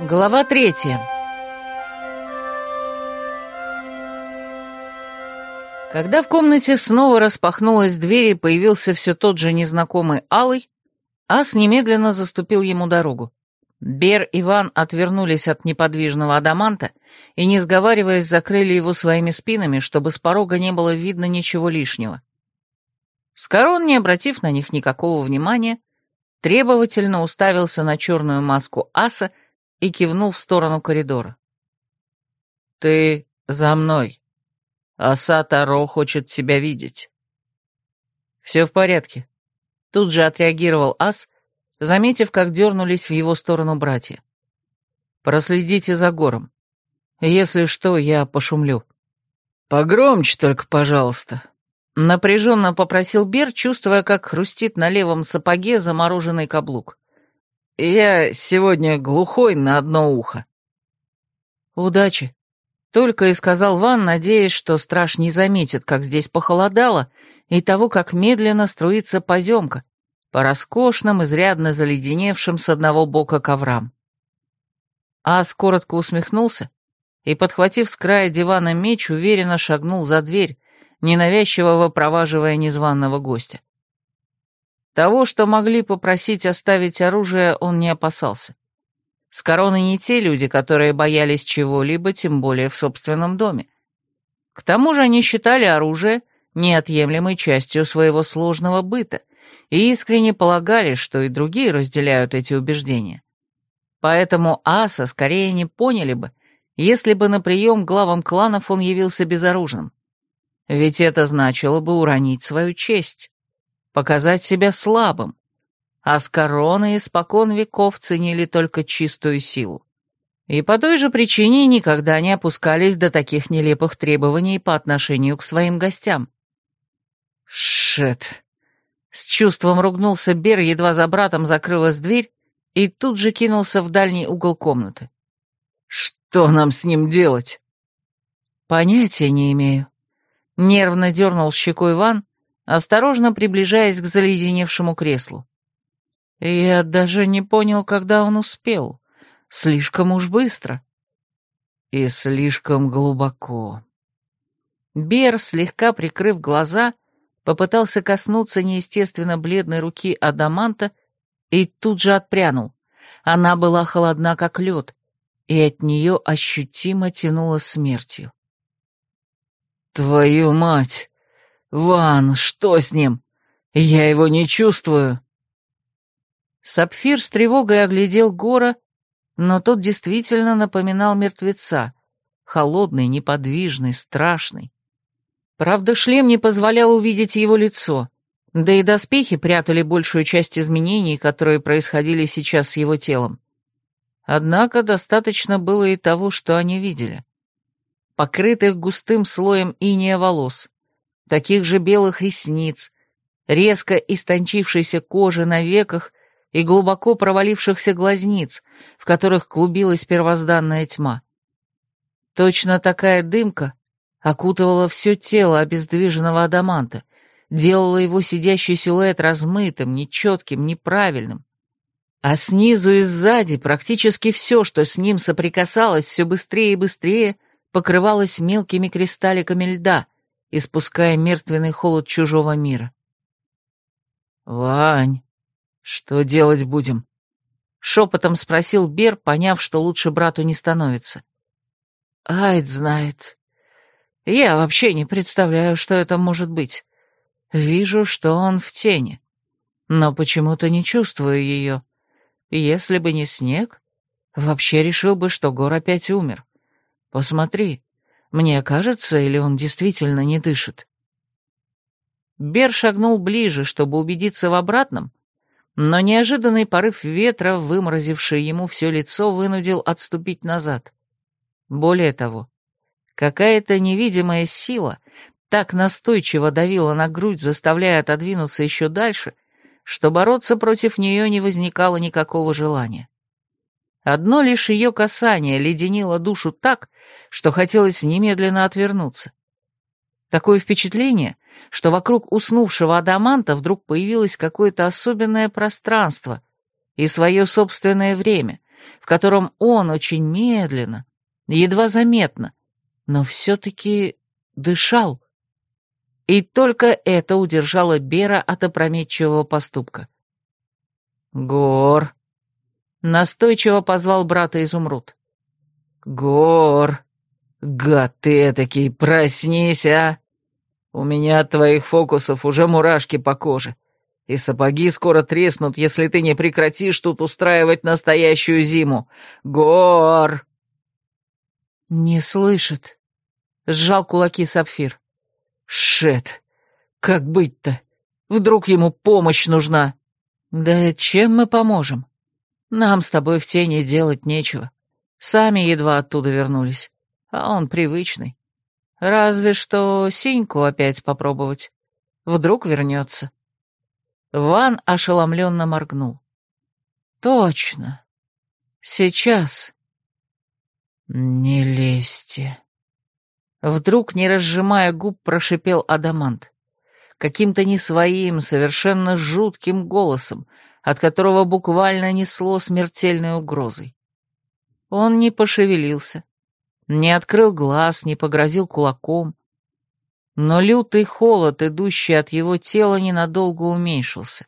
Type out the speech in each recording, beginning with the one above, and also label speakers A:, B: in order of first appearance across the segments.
A: Глава третья. Когда в комнате снова распахнулась дверь и появился все тот же незнакомый Алый, Ас немедленно заступил ему дорогу. Бер и Иван отвернулись от неподвижного адаманта и, не сговариваясь, закрыли его своими спинами, чтобы с порога не было видно ничего лишнего. Скорон, не обратив на них никакого внимания, требовательно уставился на черную маску аса и кивнул в сторону коридора. «Ты за мной. Аса Таро хочет тебя видеть». «Все в порядке», — тут же отреагировал ас, заметив, как дернулись в его сторону братья. «Проследите за гором. Если что, я пошумлю». «Погромче только, пожалуйста», Напряженно попросил Бер, чувствуя, как хрустит на левом сапоге замороженный каблук. «Я сегодня глухой на одно ухо». «Удачи», — только и сказал Ван, надеясь, что страж не заметит, как здесь похолодало, и того, как медленно струится поземка по роскошным, изрядно заледеневшим с одного бока коврам. Ас коротко усмехнулся и, подхватив с края дивана меч, уверенно шагнул за дверь, ненавязчиво выпроваживая незваного гостя. Того, что могли попросить оставить оружие, он не опасался. С короной не те люди, которые боялись чего-либо, тем более в собственном доме. К тому же они считали оружие неотъемлемой частью своего сложного быта и искренне полагали, что и другие разделяют эти убеждения. Поэтому Аса скорее не поняли бы, если бы на прием главам кланов он явился безоружным. Ведь это значило бы уронить свою честь, показать себя слабым, а с короны испокон веков ценили только чистую силу. И по той же причине никогда не опускались до таких нелепых требований по отношению к своим гостям. «Шет!» С чувством ругнулся Бер, едва за братом закрылась дверь, и тут же кинулся в дальний угол комнаты. «Что нам с ним делать?» «Понятия не имею», Нервно дернул щекой Иван, осторожно приближаясь к заледеневшему креслу. Я даже не понял, когда он успел. Слишком уж быстро. И слишком глубоко. Бер, слегка прикрыв глаза, попытался коснуться неестественно бледной руки Адаманта и тут же отпрянул. Она была холодна, как лед, и от нее ощутимо тянуло смертью. «Твою мать! Ван, что с ним? Я его не чувствую!» Сапфир с тревогой оглядел Гора, но тот действительно напоминал мертвеца, холодный, неподвижный, страшный. Правда, шлем не позволял увидеть его лицо, да и доспехи прятали большую часть изменений, которые происходили сейчас с его телом. Однако достаточно было и того, что они видели покрытых густым слоем иния волос, таких же белых ресниц, резко истончившейся кожи на веках и глубоко провалившихся глазниц, в которых клубилась первозданная тьма. Точно такая дымка окутывала все тело обездвиженного адаманта, делала его сидящий силуэт размытым, нечетким, неправильным. А снизу и сзади практически все, что с ним соприкасалось, все быстрее и быстрее — покрывалась мелкими кристалликами льда, испуская мертвенный холод чужого мира. «Вань, что делать будем?» — шепотом спросил Бер, поняв, что лучше брату не становится. «Айд знает. Я вообще не представляю, что это может быть. Вижу, что он в тени, но почему-то не чувствую ее. Если бы не снег, вообще решил бы, что Гор опять умер. Посмотри, мне кажется, или он действительно не дышит?» Бер шагнул ближе, чтобы убедиться в обратном, но неожиданный порыв ветра, выморозивший ему все лицо, вынудил отступить назад. Более того, какая-то невидимая сила так настойчиво давила на грудь, заставляя отодвинуться еще дальше, что бороться против нее не возникало никакого желания. Одно лишь ее касание леденило душу так, что хотелось немедленно отвернуться. Такое впечатление, что вокруг уснувшего адаманта вдруг появилось какое-то особенное пространство и свое собственное время, в котором он очень медленно, едва заметно, но все-таки дышал. И только это удержало Бера от опрометчивого поступка. «Гор!» — настойчиво позвал брата Изумруд. «Гор! Гад ты этакий, проснись, а! У меня от твоих фокусов уже мурашки по коже, и сапоги скоро треснут, если ты не прекратишь тут устраивать настоящую зиму. Гор!» «Не слышит», — сжал кулаки Сапфир. «Шет! Как быть-то? Вдруг ему помощь нужна?» «Да чем мы поможем? Нам с тобой в тени делать нечего. Сами едва оттуда вернулись, а он привычный. Разве что синьку опять попробовать. Вдруг вернется». Ван ошеломленно моргнул. «Точно. Сейчас». «Не лезьте», Вдруг, не разжимая губ, прошипел Адамант. Каким-то не своим, совершенно жутким голосом, от которого буквально несло смертельной угрозой. Он не пошевелился, не открыл глаз, не погрозил кулаком. Но лютый холод, идущий от его тела, ненадолго уменьшился.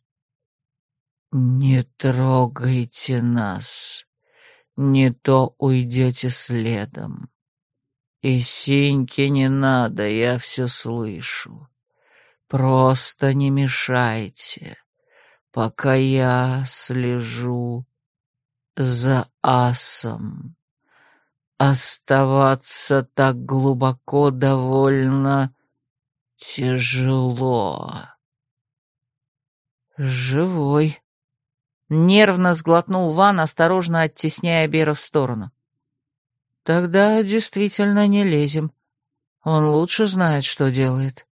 A: «Не трогайте нас, не то уйдете следом», и синьки не надо, я все слышу. Просто не мешайте, пока я слежу за асом. Оставаться так глубоко довольно тяжело. Живой. Нервно сглотнул Ван, осторожно оттесняя Бера в сторону. Тогда действительно не лезем. Он лучше знает, что делает.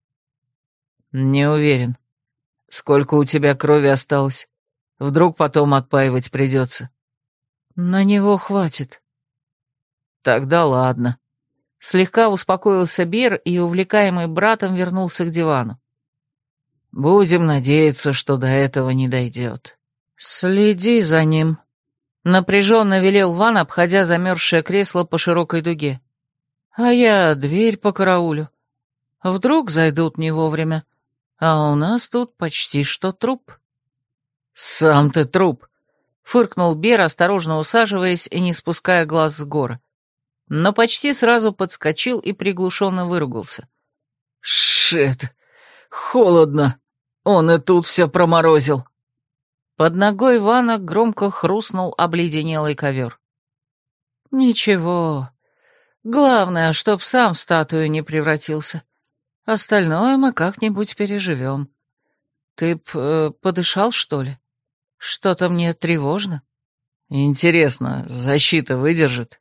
A: Не уверен. Сколько у тебя крови осталось? Вдруг потом отпаивать придется. На него хватит. Тогда ладно. Слегка успокоился Бер и, увлекаемый братом, вернулся к дивану. Будем надеяться, что до этого не дойдет. Следи за ним, Напряженно велел Ван, обходя замерзшее кресло по широкой дуге. А я дверь по караулю. Вдруг зайдут не вовремя. А у нас тут почти что труп. Сам ты труп, фыркнул Бер, осторожно усаживаясь и не спуская глаз с гора. Но почти сразу подскочил и приглушенно выругался. Шит, холодно. Он и тут все проморозил. Под ногой Вана громко хрустнул обледенелый ковер. «Ничего. Главное, чтоб сам в статую не превратился. Остальное мы как-нибудь переживем. Ты б э, подышал, что ли? Что-то мне тревожно». «Интересно, защита выдержит?»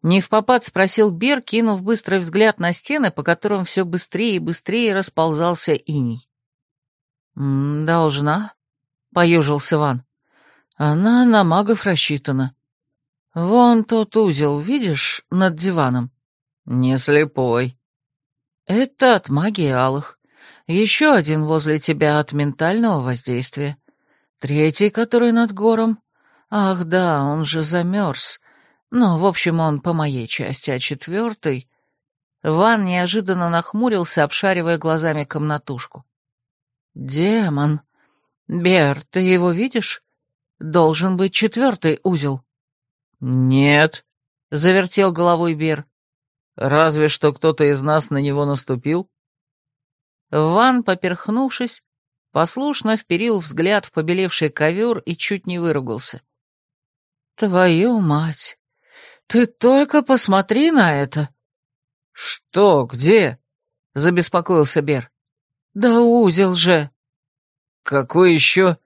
A: Не в попад спросил Бер, кинув быстрый взгляд на стены, по которым все быстрее и быстрее расползался иней. «Должна», — поюжился Ван. «Она на магов рассчитана. Вон тот узел, видишь, над диваном?» «Не слепой». «Это от магии алых. Еще один возле тебя от ментального воздействия. Третий, который над гором. Ах да, он же замерз. Ну, в общем, он по моей части, а четвертый...» Ван неожиданно нахмурился, обшаривая глазами комнатушку. «Демон!» «Бер, ты его видишь? Должен быть четвертый узел». «Нет», — завертел головой Бер. «Разве что кто-то из нас на него наступил?» Ван, поперхнувшись, послушно вперил взгляд в побелевший ковер и чуть не выругался. «Твою мать! Ты только посмотри на это!» «Что? Где?» — забеспокоился Бер. «Да узел же!» «Какой еще?»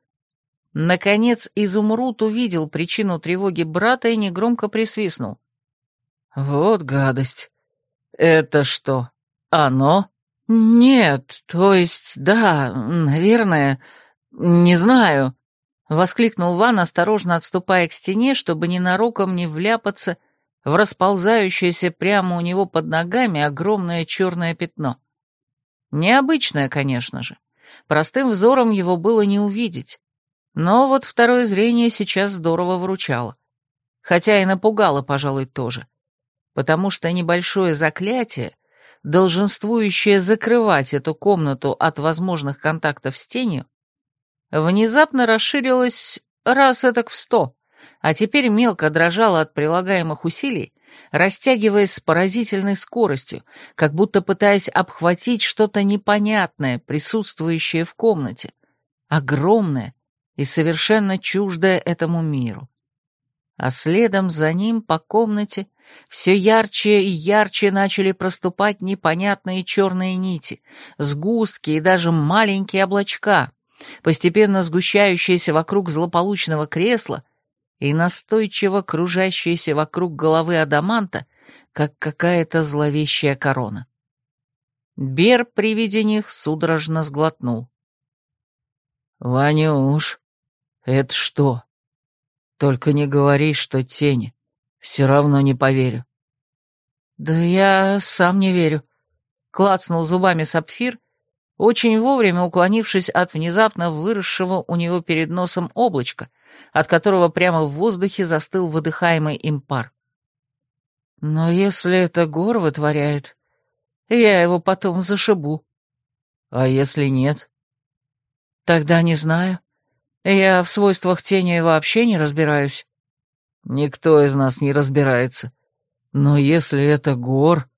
A: Наконец Изумруд увидел причину тревоги брата и негромко присвистнул. «Вот гадость. Это что, оно?» «Нет, то есть, да, наверное, не знаю», — воскликнул Ван, осторожно отступая к стене, чтобы ненароком не вляпаться в расползающееся прямо у него под ногами огромное черное пятно. Необычное, конечно же. Простым взором его было не увидеть. Но вот второе зрение сейчас здорово выручало. хотя и напугало, пожалуй, тоже, потому что небольшое заклятие, долженствующее закрывать эту комнату от возможных контактов с тенью, внезапно расширилось раз этак в сто, а теперь мелко дрожало от прилагаемых усилий, растягиваясь с поразительной скоростью, как будто пытаясь обхватить что-то непонятное, присутствующее в комнате, огромное и совершенно чуждое этому миру. А следом за ним по комнате все ярче и ярче начали проступать непонятные черные нити, сгустки и даже маленькие облачка, постепенно сгущающиеся вокруг злополучного кресла и настойчиво кружащиеся вокруг головы Адаманта, как какая-то зловещая корона. Бер при виде них судорожно сглотнул. «Ванюш, это что? Только не говори, что тени. Все равно не поверю». «Да я сам не верю», — клацнул зубами сапфир, очень вовремя уклонившись от внезапно выросшего у него перед носом облачка, от которого прямо в воздухе застыл выдыхаемый им пар. Но если это гор вытворяет, я его потом зашибу. А если нет? Тогда не знаю. Я в свойствах тени вообще не разбираюсь. Никто из нас не разбирается. Но если это гор...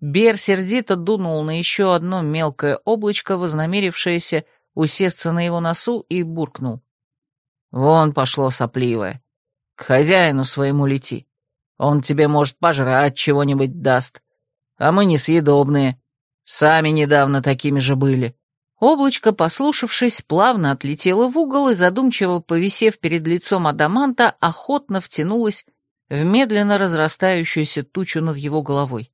A: Бер сердито дунул на еще одно мелкое облачко, вознамерившееся усесться на его носу, и буркнул. Вон пошло сопливое. К хозяину своему лети. Он тебе, может, пожрать чего-нибудь даст. А мы несъедобные. Сами недавно такими же были». Облачко, послушавшись, плавно отлетело в угол и, задумчиво повисев перед лицом Адаманта, охотно втянулось в медленно разрастающуюся тучу над его головой,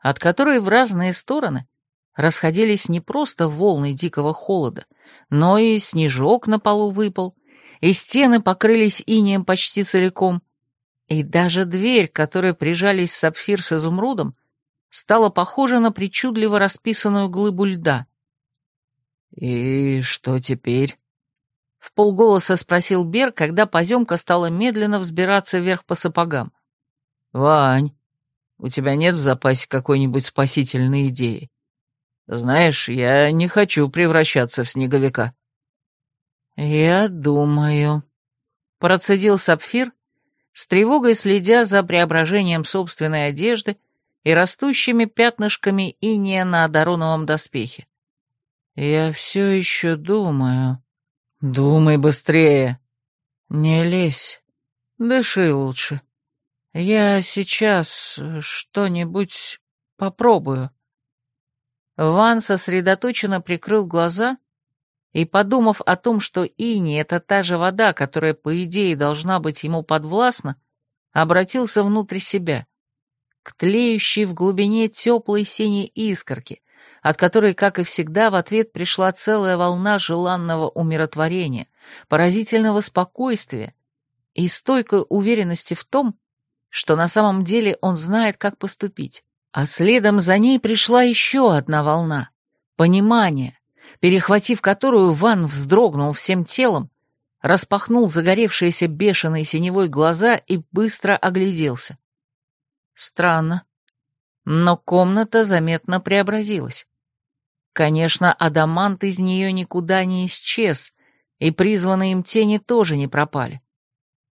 A: от которой в разные стороны расходились не просто волны дикого холода, но и снежок на полу выпал, и стены покрылись инеем почти целиком, и даже дверь, к которой прижались сапфир с изумрудом, стала похожа на причудливо расписанную глыбу льда. «И что теперь?» — в полголоса спросил Бер, когда поземка стала медленно взбираться вверх по сапогам. «Вань, у тебя нет в запасе какой-нибудь спасительной идеи? Знаешь, я не хочу превращаться в снеговика». «Я думаю», — процедил Сапфир, с тревогой следя за преображением собственной одежды и растущими пятнышками иния на одароновом доспехе. «Я все еще думаю». «Думай быстрее». «Не лезь. Дыши лучше. Я сейчас что-нибудь попробую». Ван сосредоточенно прикрыл глаза и, подумав о том, что Ини — это та же вода, которая, по идее, должна быть ему подвластна, обратился внутрь себя, к тлеющей в глубине теплой синей искорки, от которой, как и всегда, в ответ пришла целая волна желанного умиротворения, поразительного спокойствия и стойкой уверенности в том, что на самом деле он знает, как поступить. А следом за ней пришла еще одна волна — понимание, перехватив которую, Ван вздрогнул всем телом, распахнул загоревшиеся бешеные синевой глаза и быстро огляделся. Странно, но комната заметно преобразилась. Конечно, адамант из нее никуда не исчез, и призванные им тени тоже не пропали.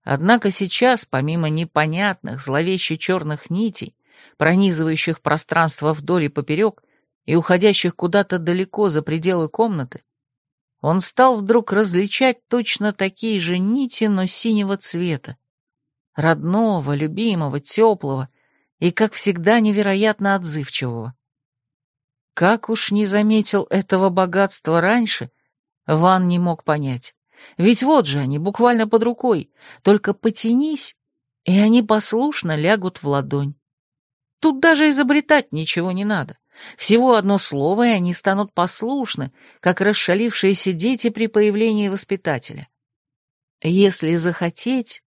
A: Однако сейчас, помимо непонятных, зловеще черных нитей, пронизывающих пространство вдоль и поперек, и уходящих куда-то далеко за пределы комнаты, он стал вдруг различать точно такие же нити, но синего цвета. Родного, любимого, теплого и, как всегда, невероятно отзывчивого. Как уж не заметил этого богатства раньше, Ван не мог понять. Ведь вот же они, буквально под рукой, только потянись, и они послушно лягут в ладонь. Тут даже изобретать ничего не надо. Всего одно слово, и они станут послушны, как расшалившиеся дети при появлении воспитателя. Если захотеть,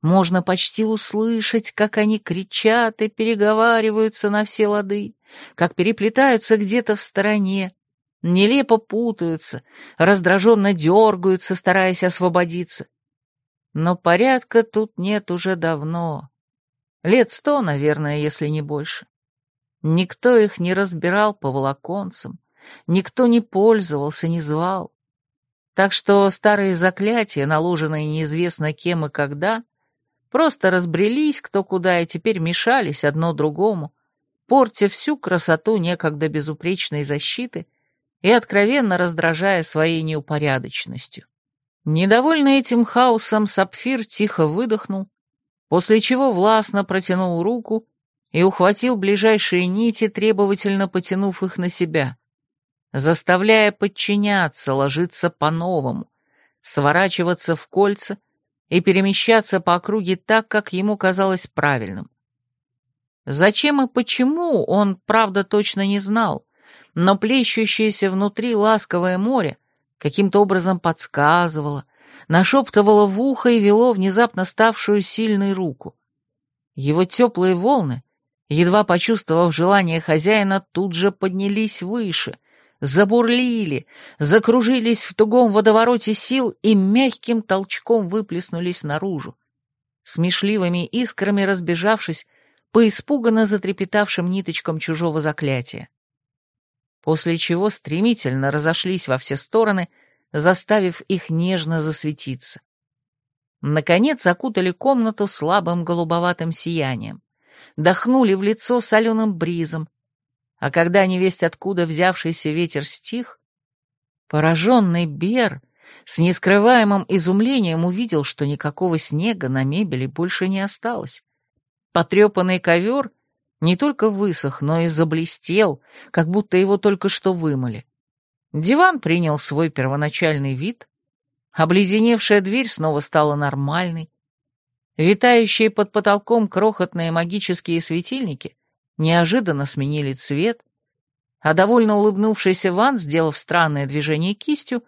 A: можно почти услышать, как они кричат и переговариваются на все лады, как переплетаются где-то в стороне, нелепо путаются, раздраженно дергаются, стараясь освободиться. Но порядка тут нет уже давно. Лет сто, наверное, если не больше. Никто их не разбирал по волоконцам, никто не пользовался, не звал. Так что старые заклятия, наложенные неизвестно кем и когда, просто разбрелись кто куда и теперь мешались одно другому, портя всю красоту некогда безупречной защиты и откровенно раздражая своей неупорядоченностью. Недовольный этим хаосом, Сапфир тихо выдохнул, после чего властно протянул руку и ухватил ближайшие нити, требовательно потянув их на себя, заставляя подчиняться, ложиться по-новому, сворачиваться в кольца и перемещаться по округе так, как ему казалось правильным. Зачем и почему, он, правда, точно не знал, но плещущееся внутри ласковое море каким-то образом подсказывало, нашептывало в ухо и вело внезапно ставшую сильной руку. Его теплые волны, едва почувствовав желание хозяина, тут же поднялись выше, забурлили, закружились в тугом водовороте сил и мягким толчком выплеснулись наружу, смешливыми искрами разбежавшись по испуганно затрепетавшим ниточкам чужого заклятия. После чего стремительно разошлись во все стороны, заставив их нежно засветиться. Наконец окутали комнату слабым голубоватым сиянием, дохнули в лицо соленым бризом, а когда невесть откуда взявшийся ветер стих, пораженный Бер с нескрываемым изумлением увидел, что никакого снега на мебели больше не осталось, Потрепанный ковер не только высох, но и заблестел, как будто его только что вымыли. Диван принял свой первоначальный вид, обледеневшая дверь снова стала нормальной, витающие под потолком крохотные магические светильники неожиданно сменили цвет, а довольно улыбнувшийся Ван, сделав странное движение кистью,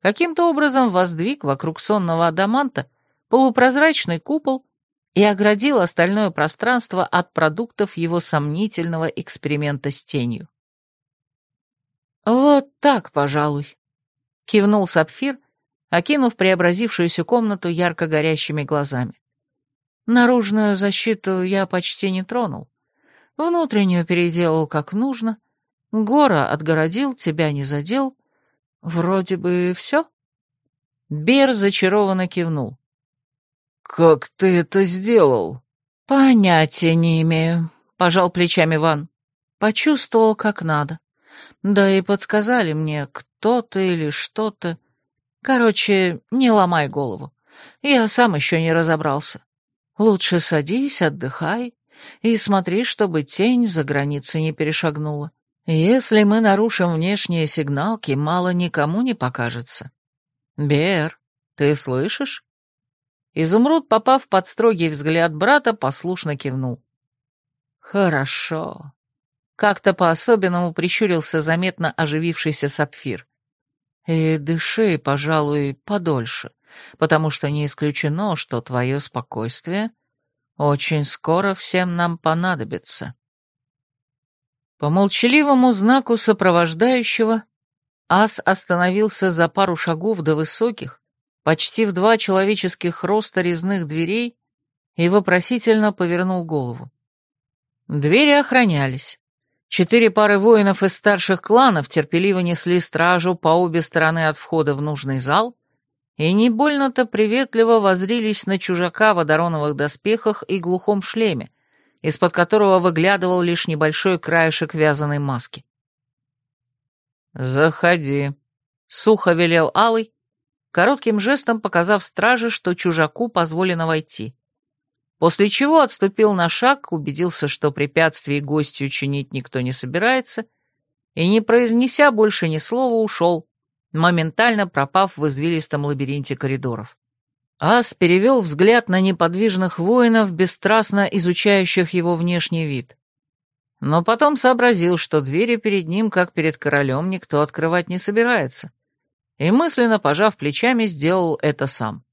A: каким-то образом воздвиг вокруг сонного адаманта полупрозрачный купол и оградил остальное пространство от продуктов его сомнительного эксперимента с тенью. «Вот так, пожалуй», — кивнул Сапфир, окинув преобразившуюся комнату ярко горящими глазами. «Наружную защиту я почти не тронул. Внутреннюю переделал как нужно. Гора отгородил, тебя не задел. Вроде бы все». Бер зачарованно кивнул.
B: «Как ты это сделал?»
A: «Понятия не имею», — пожал плечами Ван. «Почувствовал, как надо. Да и подсказали мне кто-то или что-то. Короче, не ломай голову. Я сам еще не разобрался. Лучше садись, отдыхай и смотри, чтобы тень за границы не перешагнула. Если мы нарушим внешние сигналки, мало никому не покажется. Бер, ты слышишь?» Изумруд, попав под строгий взгляд брата, послушно кивнул. «Хорошо». Как-то по-особенному прищурился заметно оживившийся сапфир. «И дыши, пожалуй, подольше, потому что не исключено, что твое спокойствие очень скоро всем нам понадобится». По молчаливому знаку сопровождающего ас остановился за пару шагов до высоких, почти в два человеческих роста резных дверей и вопросительно повернул голову. Двери охранялись. Четыре пары воинов из старших кланов терпеливо несли стражу по обе стороны от входа в нужный зал и не больно-то приветливо возрились на чужака в одароновых доспехах и глухом шлеме, из-под которого выглядывал лишь небольшой краешек вязаной маски. «Заходи», — сухо велел Алый, коротким жестом показав страже, что чужаку позволено войти. После чего отступил на шаг, убедился, что препятствий гостю чинить никто не собирается, и, не произнеся больше ни слова, ушел, моментально пропав в извилистом лабиринте коридоров. Ас перевел взгляд на неподвижных воинов, бесстрастно изучающих его внешний вид. Но потом сообразил, что двери перед ним, как перед королем, никто открывать не собирается и мысленно, пожав плечами, сделал это сам.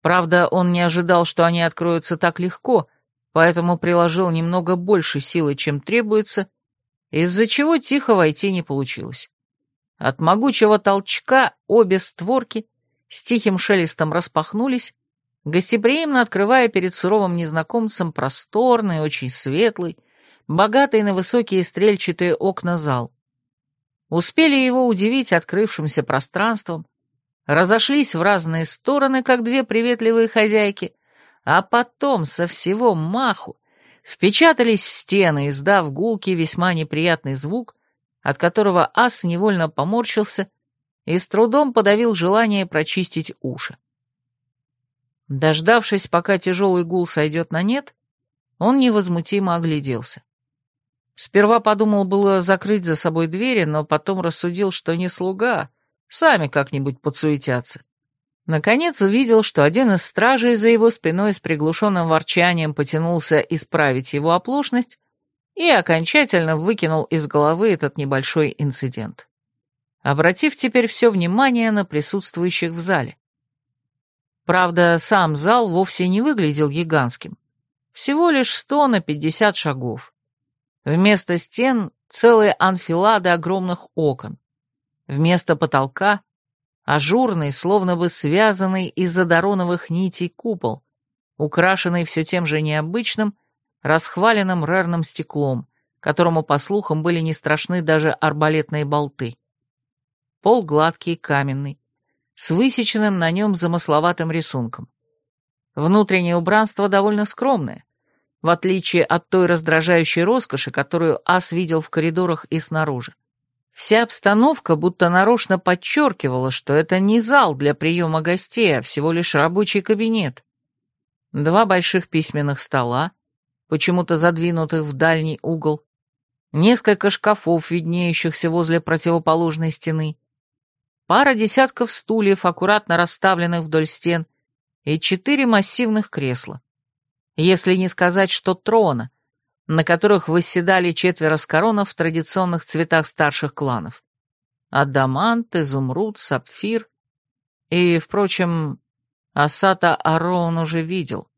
A: Правда, он не ожидал, что они откроются так легко, поэтому приложил немного больше силы, чем требуется, из-за чего тихо войти не получилось. От могучего толчка обе створки с тихим шелестом распахнулись, гостеприимно открывая перед суровым незнакомцем просторный, очень светлый, богатый на высокие стрельчатые окна зал. Успели его удивить открывшимся пространством, разошлись в разные стороны, как две приветливые хозяйки, а потом со всего маху впечатались в стены, издав гулкий весьма неприятный звук, от которого ас невольно поморщился и с трудом подавил желание прочистить уши. Дождавшись, пока тяжелый гул сойдет на нет, он невозмутимо огляделся. Сперва подумал было закрыть за собой двери, но потом рассудил, что не слуга, сами как-нибудь подсуетятся. Наконец увидел, что один из стражей за его спиной с приглушенным ворчанием потянулся исправить его оплошность и окончательно выкинул из головы этот небольшой инцидент, обратив теперь все внимание на присутствующих в зале. Правда, сам зал вовсе не выглядел гигантским. Всего лишь сто на пятьдесят шагов. Вместо стен целые анфилады огромных окон. Вместо потолка — ажурный, словно бы связанный из одароновых нитей купол, украшенный все тем же необычным, расхваленным рарным стеклом, которому, по слухам, были не страшны даже арбалетные болты. Пол гладкий, каменный, с высеченным на нем замысловатым рисунком. Внутреннее убранство довольно скромное, в отличие от той раздражающей роскоши, которую Ас видел в коридорах и снаружи. Вся обстановка будто нарочно подчеркивала, что это не зал для приема гостей, а всего лишь рабочий кабинет. Два больших письменных стола, почему-то задвинутых в дальний угол, несколько шкафов, виднеющихся возле противоположной стены, пара десятков стульев, аккуратно расставленных вдоль стен, и четыре массивных кресла если не сказать, что трона, на которых восседали четверо скоронов в традиционных цветах старших кланов. Адамант, изумруд, сапфир. И, впрочем, Асата Ароун уже видел,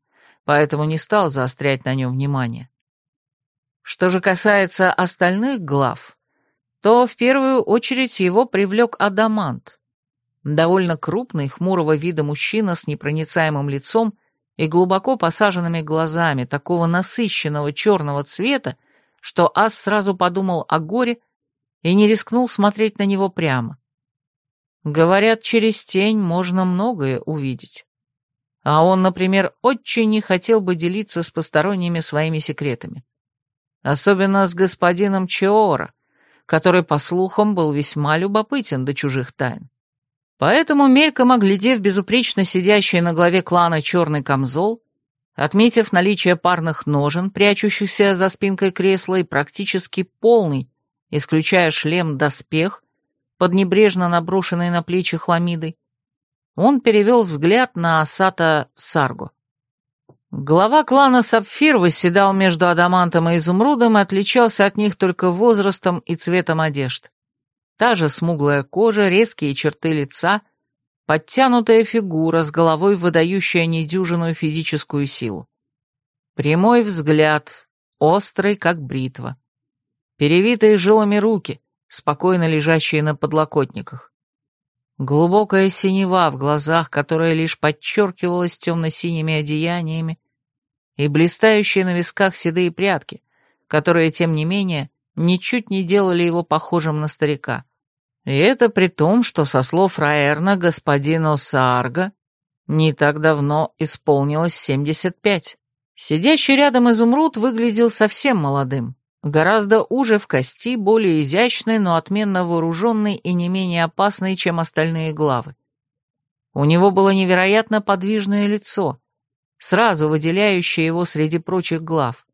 A: поэтому не стал заострять на нем внимание. Что же касается остальных глав, то в первую очередь его привлек Адамант. Довольно крупный, хмурого вида мужчина с непроницаемым лицом и глубоко посаженными глазами такого насыщенного черного цвета, что Ас сразу подумал о горе и не рискнул смотреть на него прямо. Говорят, через тень можно многое увидеть. А он, например, очень не хотел бы делиться с посторонними своими секретами. Особенно с господином Чеора, который, по слухам, был весьма любопытен до чужих тайн. Поэтому, мельком оглядев безупречно сидящий на главе клана черный камзол, отметив наличие парных ножен, прячущихся за спинкой кресла, и практически полный, исключая шлем, доспех, под небрежно наброшенной на плечи хламидой, он перевел взгляд на Асата Сарго. Глава клана Сапфир восседал между Адамантом и Изумрудом и отличался от них только возрастом и цветом одежд. Та же смуглая кожа, резкие черты лица, подтянутая фигура с головой, выдающая недюжинную физическую силу. Прямой взгляд, острый, как бритва. Перевитые жилами руки, спокойно лежащие на подлокотниках. Глубокая синева в глазах, которая лишь подчеркивалась темно-синими одеяниями, и блистающие на висках седые прятки, которые, тем не менее, ничуть не делали его похожим на старика. И это при том, что, со слов Раэрна, господину Саарга не так давно исполнилось 75. Сидящий рядом изумруд выглядел совсем молодым, гораздо уже в кости, более изящный, но отменно вооруженный и не менее опасный, чем остальные главы. У него было невероятно подвижное лицо, сразу выделяющее его среди прочих глав.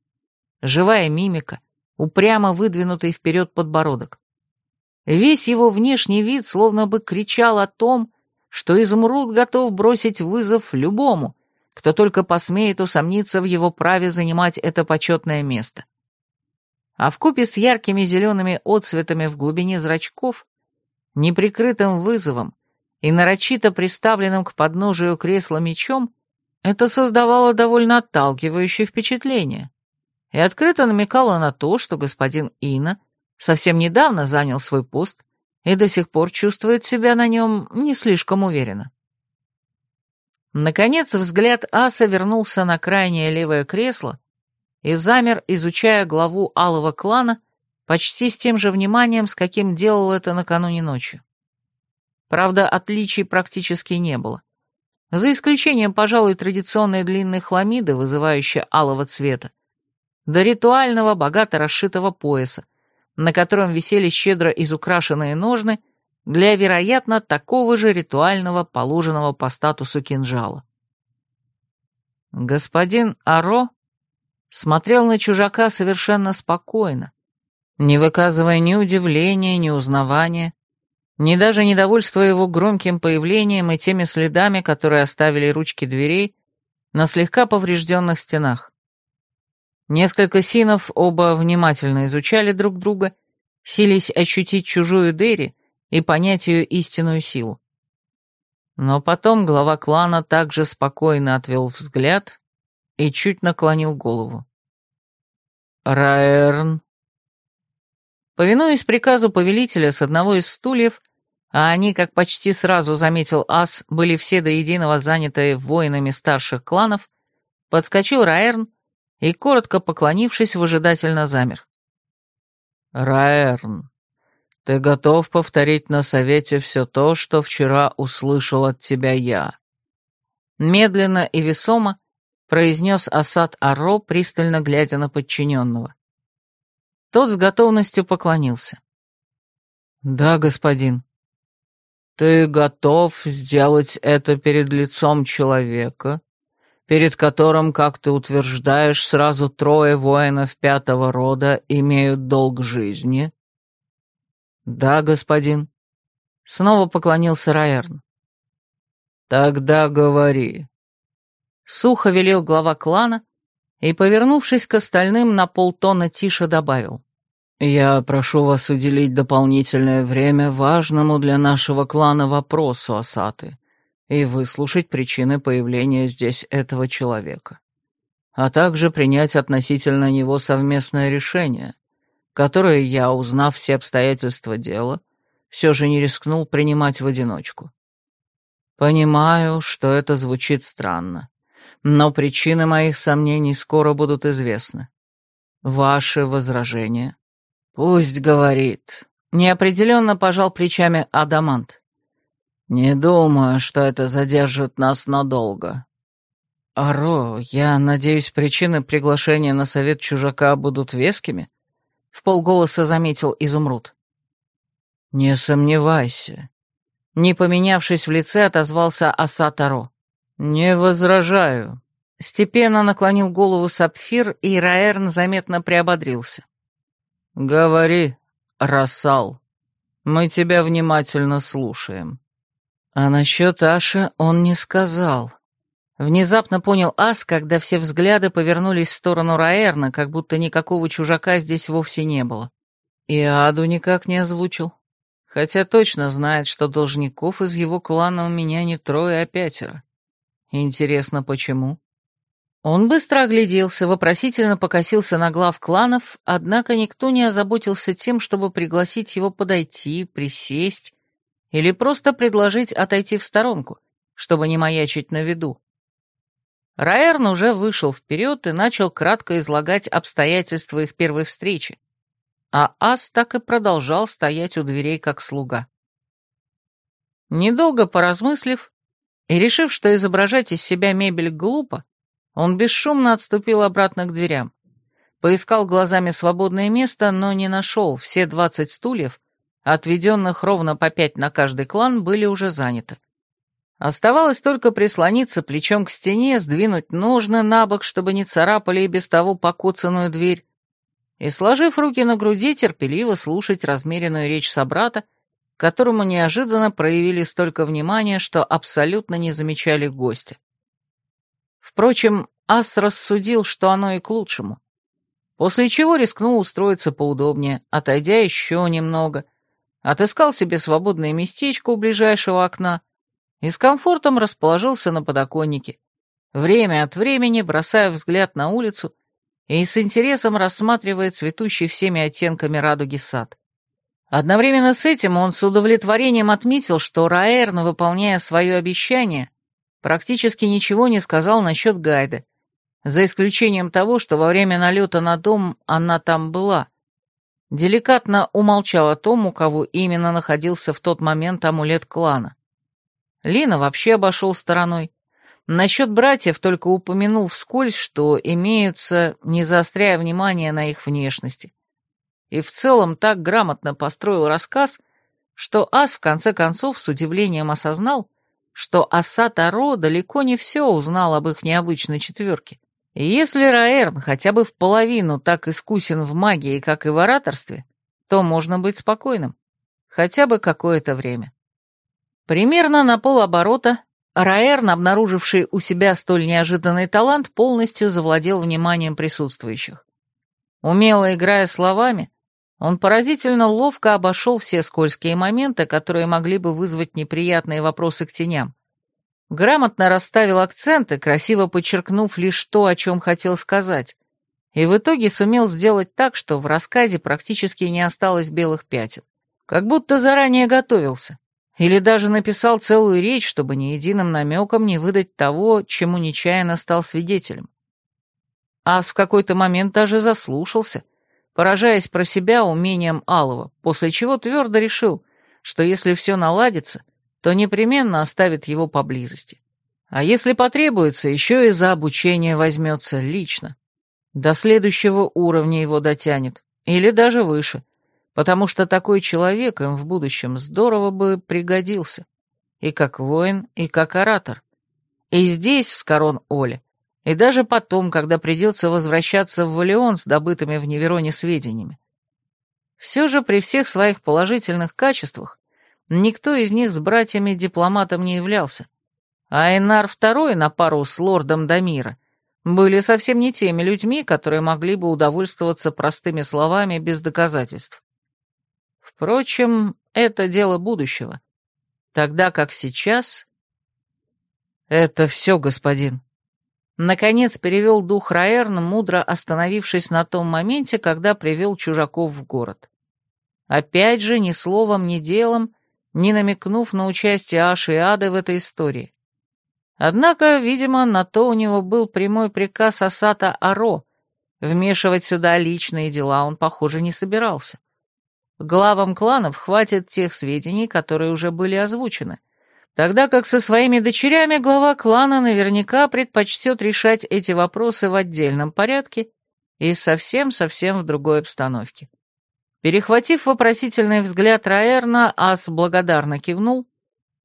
A: Живая мимика, упрямо выдвинутый вперед подбородок. Весь его внешний вид словно бы кричал о том, что изумруд готов бросить вызов любому, кто только посмеет усомниться в его праве занимать это почетное место. А вкупе с яркими зелеными отцветами в глубине зрачков, неприкрытым вызовом и нарочито приставленным к подножию кресла мечом, это создавало довольно отталкивающее впечатление и открыто намекала на то, что господин Ина совсем недавно занял свой пост и до сих пор чувствует себя на нем не слишком уверенно. Наконец взгляд аса вернулся на крайнее левое кресло и замер, изучая главу алого клана почти с тем же вниманием, с каким делал это накануне ночью. Правда, отличий практически не было. За исключением, пожалуй, традиционной длинной хламиды, вызывающей алого цвета, до ритуального, богато расшитого пояса, на котором висели щедро изукрашенные ножны для, вероятно, такого же ритуального, положенного по статусу кинжала. Господин Аро смотрел на чужака совершенно спокойно, не выказывая ни удивления, ни узнавания, ни даже недовольства его громким появлением и теми следами, которые оставили ручки дверей на слегка поврежденных стенах. Несколько синов оба внимательно изучали друг друга, сились ощутить чужую Дерри и понять ее истинную силу. Но потом глава клана также спокойно отвел взгляд и чуть наклонил голову. «Раэрн». Повинуясь приказу повелителя с одного из стульев, а они, как почти сразу заметил Ас, были все до единого заняты воинами старших кланов, подскочил Раэрн и, коротко поклонившись, выжидательно замер. «Раэрн, ты готов повторить на совете все то, что вчера услышал от тебя я?» Медленно и весомо произнес Асад Аро, пристально глядя на подчиненного. Тот с готовностью поклонился. «Да, господин». «Ты готов сделать это перед лицом человека, перед которым, как ты утверждаешь, сразу трое воинов пятого рода имеют долг жизни?» «Да, господин». Снова поклонился Раэрн. «Тогда говори». Сухо велел глава клана и, повернувшись к остальным, на полтона тише добавил. «Я прошу вас уделить дополнительное время важному для нашего клана вопросу, Асаты и выслушать причины появления здесь этого человека, а также принять относительно него совместное решение, которое я, узнав все обстоятельства дела, все же не рискнул принимать в одиночку. Понимаю, что это звучит странно, но причины моих сомнений скоро будут известны. Ваши возражения? Пусть говорит. Неопределенно пожал плечами Адамант. «Не думаю, что это задержит нас надолго». «Аро, я надеюсь, причины приглашения на совет чужака будут вескими?» — в полголоса заметил Изумруд. «Не сомневайся». Не поменявшись в лице, отозвался Асатаро. «Не возражаю». Степенно наклонил голову Сапфир, и Раэрн заметно приободрился. «Говори, Рассал, мы тебя внимательно слушаем». А насчет Аши он не сказал. Внезапно понял Ас, когда все взгляды повернулись в сторону Раэрна, как будто никакого чужака здесь вовсе не было. И Аду никак не озвучил. Хотя точно знает, что должников из его клана у меня не трое, а пятеро. Интересно, почему? Он быстро огляделся, вопросительно покосился на глав кланов, однако никто не озаботился тем, чтобы пригласить его подойти, присесть или просто предложить отойти в сторонку, чтобы не маячить на виду. Раэрн уже вышел вперед и начал кратко излагать обстоятельства их первой встречи, а Ас так и продолжал стоять у дверей как слуга. Недолго поразмыслив и решив, что изображать из себя мебель глупо, он бесшумно отступил обратно к дверям. Поискал глазами свободное место, но не нашел, все двадцать стульев отведенных ровно по пять на каждый клан, были уже заняты. Оставалось только прислониться плечом к стене, сдвинуть ножны на бок, чтобы не царапали и без того покоцанную дверь, и, сложив руки на груди, терпеливо слушать размеренную речь собрата, которому неожиданно проявили столько внимания, что абсолютно не замечали гостя. Впрочем, Ас рассудил, что оно и к лучшему, после чего рискнул устроиться поудобнее, отойдя еще немного — отыскал себе свободное местечко у ближайшего окна и с комфортом расположился на подоконнике, время от времени бросая взгляд на улицу и с интересом рассматривая цветущий всеми оттенками радуги сад. Одновременно с этим он с удовлетворением отметил, что Раэрн, выполняя свое обещание, Практически ничего не сказал насчет гайда, за исключением того, что во время налета на дом она там была. Деликатно умолчал о том, у кого именно находился в тот момент амулет клана. Лина вообще обошел стороной. Насчет братьев только упомянул вскользь, что имеются, не заостряя внимания на их внешности. И в целом так грамотно построил рассказ, что Ас в конце концов с удивлением осознал, что Аса Таро далеко не все узнал об их необычной четверке. Если Раэрн хотя бы в половину так искусен в магии, как и в ораторстве, то можно быть спокойным. Хотя бы какое-то время. Примерно на полоборота Раэрн, обнаруживший у себя столь неожиданный талант, полностью завладел вниманием присутствующих. Умело играя словами, он поразительно ловко обошел все скользкие моменты, которые могли бы вызвать неприятные вопросы к теням. Грамотно расставил акценты, красиво подчеркнув лишь то, о чем хотел сказать, и в итоге сумел сделать так, что в рассказе практически не осталось белых пятен. Как будто заранее готовился. Или даже написал целую речь, чтобы ни единым намеком не выдать того, чему нечаянно стал свидетелем. Ас в какой-то момент даже заслушался — поражаясь про себя умением Алова, после чего твердо решил, что если все наладится, то непременно оставит его поблизости. А если потребуется, еще и за обучение возьмется лично. До следующего уровня его дотянет, или даже выше, потому что такой человек им в будущем здорово бы пригодился. И как воин, и как оратор. И здесь, в Скорон-Оле, и даже потом, когда придется возвращаться в Валион с добытыми в Невероне сведениями. Все же при всех своих положительных качествах никто из них с братьями-дипломатом не являлся, а Энар II на пару с лордом Дамира были совсем не теми людьми, которые могли бы удовольствоваться простыми словами без доказательств. Впрочем, это дело будущего, тогда как сейчас... «Это все, господин», Наконец перевел дух Раэрн, мудро остановившись на том моменте, когда привел чужаков в город. Опять же, ни словом, ни делом, не намекнув на участие Аши и Ады в этой истории. Однако, видимо, на то у него был прямой приказ Асата Аро. Вмешивать сюда личные дела он, похоже, не собирался. Главам кланов хватит тех сведений, которые уже были озвучены, тогда как со своими дочерями глава клана наверняка предпочтет решать эти вопросы в отдельном порядке и совсем-совсем в другой обстановке. Перехватив вопросительный взгляд Раэрна, Ас благодарно кивнул,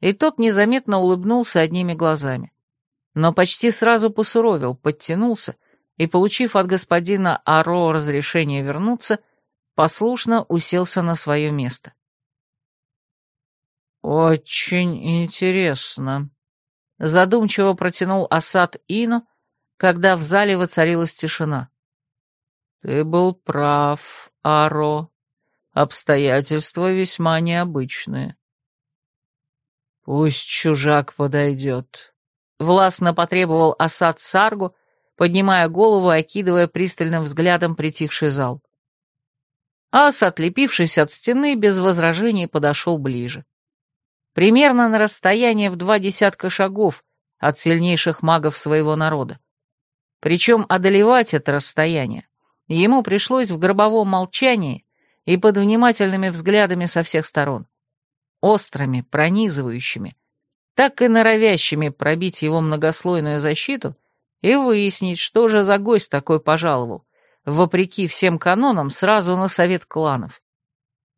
A: и тот незаметно улыбнулся одними глазами. Но почти сразу посуровил, подтянулся и, получив от господина Аро разрешение вернуться, послушно уселся на свое место. «Очень интересно», — задумчиво протянул Асад Ину, когда в зале воцарилась тишина. «Ты был прав, Аро. Обстоятельства весьма необычные». «Пусть чужак подойдет», — властно потребовал Асад Саргу, поднимая голову и окидывая пристальным взглядом притихший зал. Ас, отлепившись от стены, без возражений подошел ближе примерно на расстояние в два десятка шагов от сильнейших магов своего народа. Причем одолевать это расстояние ему пришлось в гробовом молчании и под внимательными взглядами со всех сторон. Острыми, пронизывающими, так и норовящими пробить его многослойную защиту и выяснить, что же за гость такой пожаловал, вопреки всем канонам сразу на совет кланов.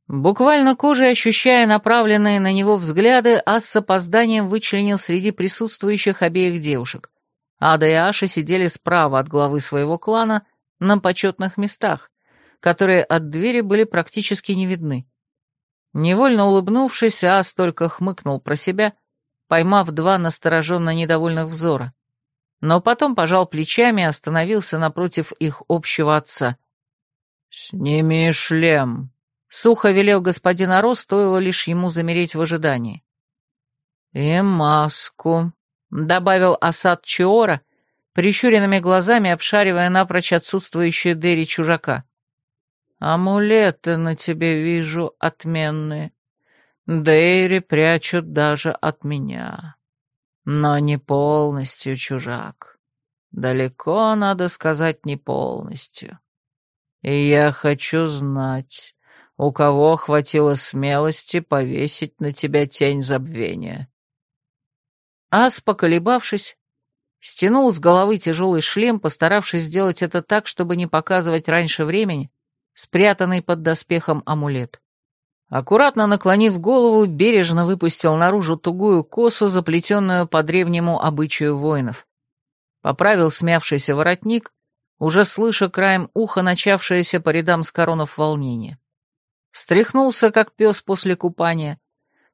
A: Буквально кожей ощущая направленные на него взгляды, Ас с опозданием вычленил среди присутствующих обеих девушек. Ада и Аша сидели справа от главы своего клана на почетных местах, которые от двери были практически не видны. Невольно улыбнувшись, Ас только хмыкнул про себя, поймав два настороженно недовольных взора. Но потом пожал плечами и остановился напротив их общего отца. «Сними шлем», Сухо велел господин Аро, стоило лишь ему замереть в ожидании. «И маску», — добавил Асад Чиора, прищуренными глазами обшаривая напрочь отсутствующие Дерри чужака. «Амулеты на тебе вижу отменные. Дейри прячут даже от меня. Но не полностью, чужак. Далеко, надо сказать, не полностью. И я хочу знать, у кого хватило смелости повесить на тебя тень забвения. Ас, поколебавшись, стянул с головы тяжелый шлем, постаравшись сделать это так, чтобы не показывать раньше времени спрятанный под доспехом амулет. Аккуратно наклонив голову, бережно выпустил наружу тугую косу, заплетенную по древнему обычаю воинов. Поправил смявшийся воротник, уже слыша краем уха начавшееся по рядам с коронов волнение. Встряхнулся, как пес после купания,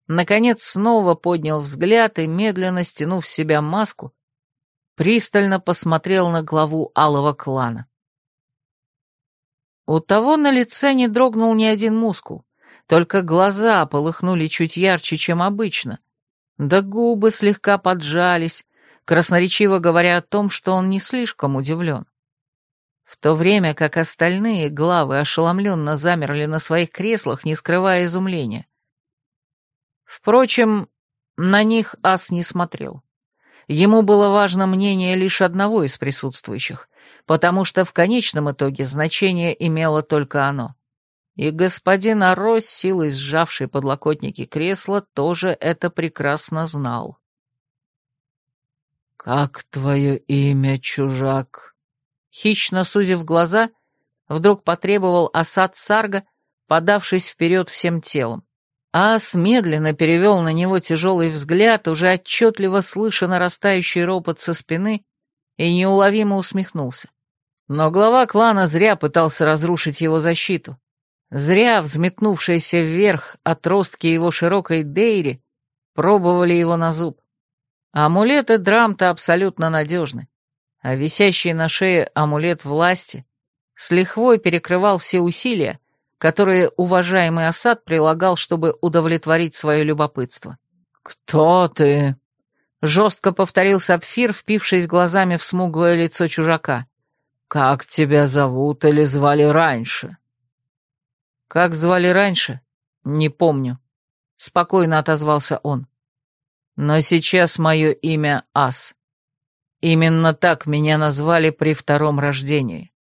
A: наконец снова поднял взгляд и, медленно стянув в себя маску, пристально посмотрел на главу алого клана. У того на лице не дрогнул ни один мускул, только глаза полыхнули чуть ярче, чем обычно, да губы слегка поджались, красноречиво говоря о том, что он не слишком удивлен. В то время как остальные главы ошеломленно замерли на своих креслах, не скрывая изумления. Впрочем, на них ас не смотрел. Ему было важно мнение лишь одного из присутствующих, потому что в конечном итоге значение имело только оно. И господин Арось, силой сжавший подлокотники кресла, тоже это прекрасно знал. «Как твое имя, чужак?» Хищно сузив глаза, вдруг потребовал осад Сарга, подавшись вперед всем телом. Ас медленно перевел на него тяжелый взгляд, уже отчетливо слыша нарастающий ропот со спины, и неуловимо усмехнулся. Но глава клана зря пытался разрушить его защиту. Зря взметнувшиеся вверх отростки его широкой дейри пробовали его на зуб. Амулеты Драмта абсолютно надежны, а висящий на шее амулет власти с лихвой перекрывал все усилия, которые уважаемый Асад прилагал, чтобы удовлетворить свое любопытство. «Кто ты?» — жестко повторил Сапфир, впившись глазами в смуглое лицо чужака. «Как тебя зовут или звали раньше?» «Как звали раньше? Не помню», — спокойно отозвался он. «Но сейчас мое имя Ас. Именно так меня назвали при втором рождении.